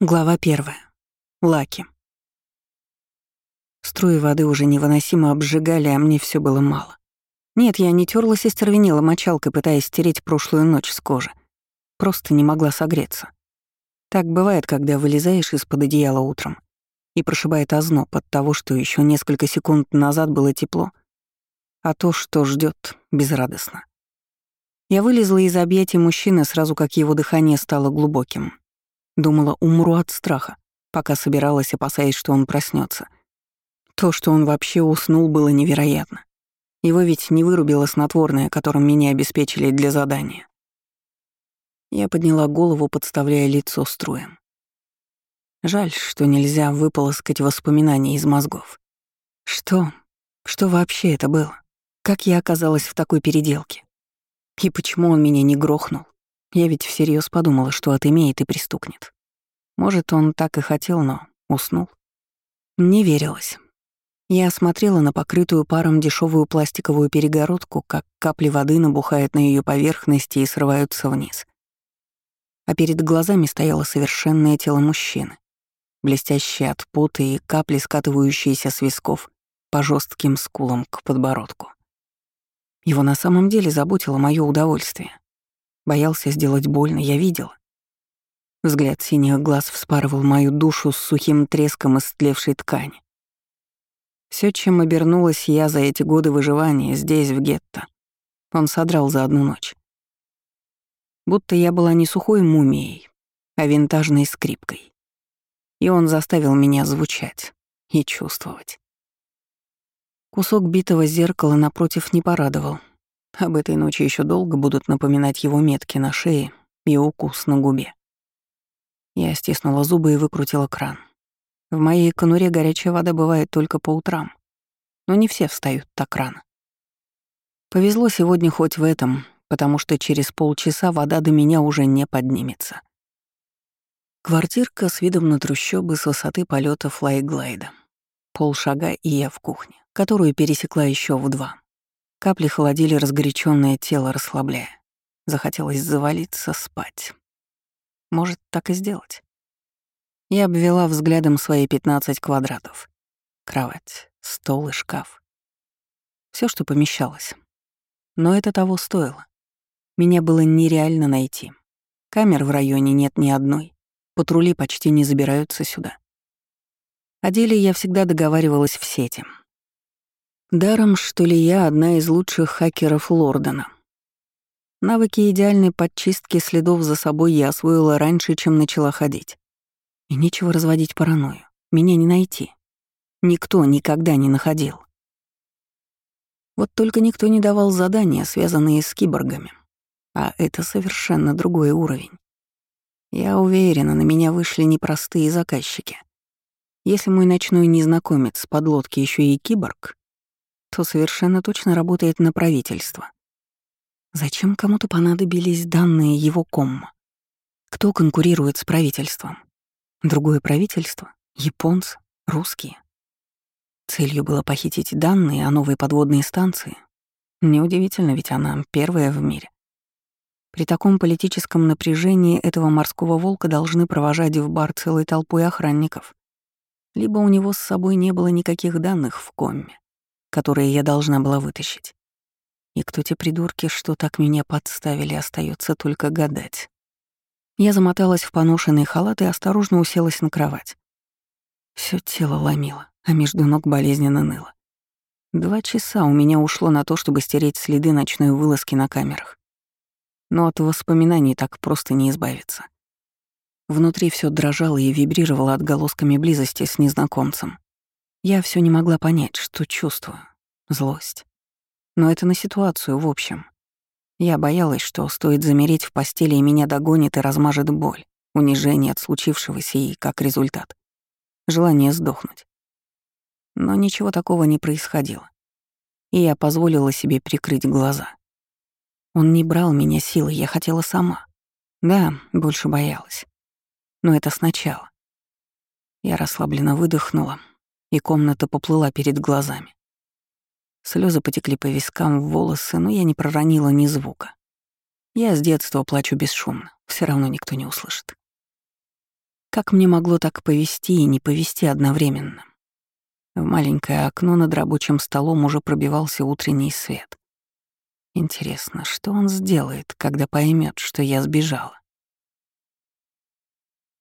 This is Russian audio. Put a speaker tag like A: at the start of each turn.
A: Глава первая. Лаки. Струи воды уже невыносимо обжигали, а мне все было мало. Нет, я не терлась и стервенела мочалкой, пытаясь стереть прошлую ночь с кожи. Просто не могла согреться. Так бывает, когда вылезаешь из-под одеяла утром и прошибает озноб от того, что еще несколько секунд назад было тепло, а то, что ждет, безрадостно. Я вылезла из объятий мужчины сразу, как его дыхание стало глубоким — Думала, умру от страха, пока собиралась, опасаясь, что он проснется. То, что он вообще уснул, было невероятно. Его ведь не вырубило снотворное, которым меня обеспечили для задания. Я подняла голову, подставляя лицо струем. Жаль, что нельзя выполоскать воспоминания из мозгов. Что? Что вообще это было? Как я оказалась в такой переделке? И почему он меня не грохнул? Я ведь всерьез подумала, что отымеет и пристукнет. Может, он так и хотел, но уснул. Не верилось. Я осмотрела на покрытую паром дешевую пластиковую перегородку, как капли воды набухают на ее поверхности и срываются вниз. А перед глазами стояло совершенное тело мужчины, блестящее от пота и капли, скатывающиеся с висков по жестким скулам к подбородку. Его на самом деле заботило мое удовольствие. Боялся сделать больно, я видела. Взгляд синих глаз вспарывал мою душу с сухим треском истлевшей ткани. Все, чем обернулась я за эти годы выживания здесь, в гетто, он содрал за одну ночь. Будто я была не сухой мумией, а винтажной скрипкой. И он заставил меня звучать и чувствовать. Кусок битого зеркала напротив не порадовал, об этой ночи еще долго будут напоминать его метки на шее и укус на губе. Я стиснула зубы и выкрутила кран. В моей конуре горячая вода бывает только по утрам, но не все встают так рано. Повезло сегодня хоть в этом, потому что через полчаса вода до меня уже не поднимется. Квартирка с видом на трущобы с высоты полета флайглайда. Полшага и я в кухне, которую пересекла еще в два. Капли холодили разгоряченное тело, расслабляя. Захотелось завалиться спать. Может, так и сделать? Я обвела взглядом свои 15 квадратов. Кровать, стол и шкаф. Все, что помещалось. Но это того стоило. Меня было нереально найти. Камер в районе нет ни одной. Патрули почти не забираются сюда. О деле я всегда договаривалась в сети — Даром, что ли, я одна из лучших хакеров Лордона. Навыки идеальной подчистки следов за собой я освоила раньше, чем начала ходить. И нечего разводить паранойю. Меня не найти. Никто никогда не находил. Вот только никто не давал задания, связанные с киборгами. А это совершенно другой уровень. Я уверена, на меня вышли непростые заказчики. Если мой ночной незнакомец с подлодки еще и киборг, то совершенно точно работает на правительство. Зачем кому-то понадобились данные его комма? Кто конкурирует с правительством? Другое правительство? Японцы? Русские? Целью было похитить данные о новой подводной станции. Неудивительно, ведь она первая в мире. При таком политическом напряжении этого морского волка должны провожать в бар целой толпой охранников. Либо у него с собой не было никаких данных в комме, которые я должна была вытащить. И кто те придурки, что так меня подставили, остается только гадать. Я замоталась в поношенный халат и осторожно уселась на кровать. Всё тело ломило, а между ног болезненно ныло. Два часа у меня ушло на то, чтобы стереть следы ночной вылазки на камерах. Но от воспоминаний так просто не избавиться. Внутри все дрожало и вибрировало отголосками близости с незнакомцем. Я все не могла понять, что чувствую. Злость. Но это на ситуацию в общем. Я боялась, что стоит замереть в постели, и меня догонит и размажет боль, унижение от случившегося и, как результат, желание сдохнуть. Но ничего такого не происходило. И я позволила себе прикрыть глаза. Он не брал меня силой, я хотела сама. Да, больше боялась. Но это сначала. Я расслабленно выдохнула, и комната поплыла перед глазами. Слезы потекли по вискам в волосы, но я не проронила ни звука. Я с детства плачу бесшумно, все равно никто не услышит. Как мне могло так повести и не повести одновременно? В маленькое окно над рабочим столом уже пробивался утренний свет. Интересно, что он сделает, когда поймет, что я сбежала?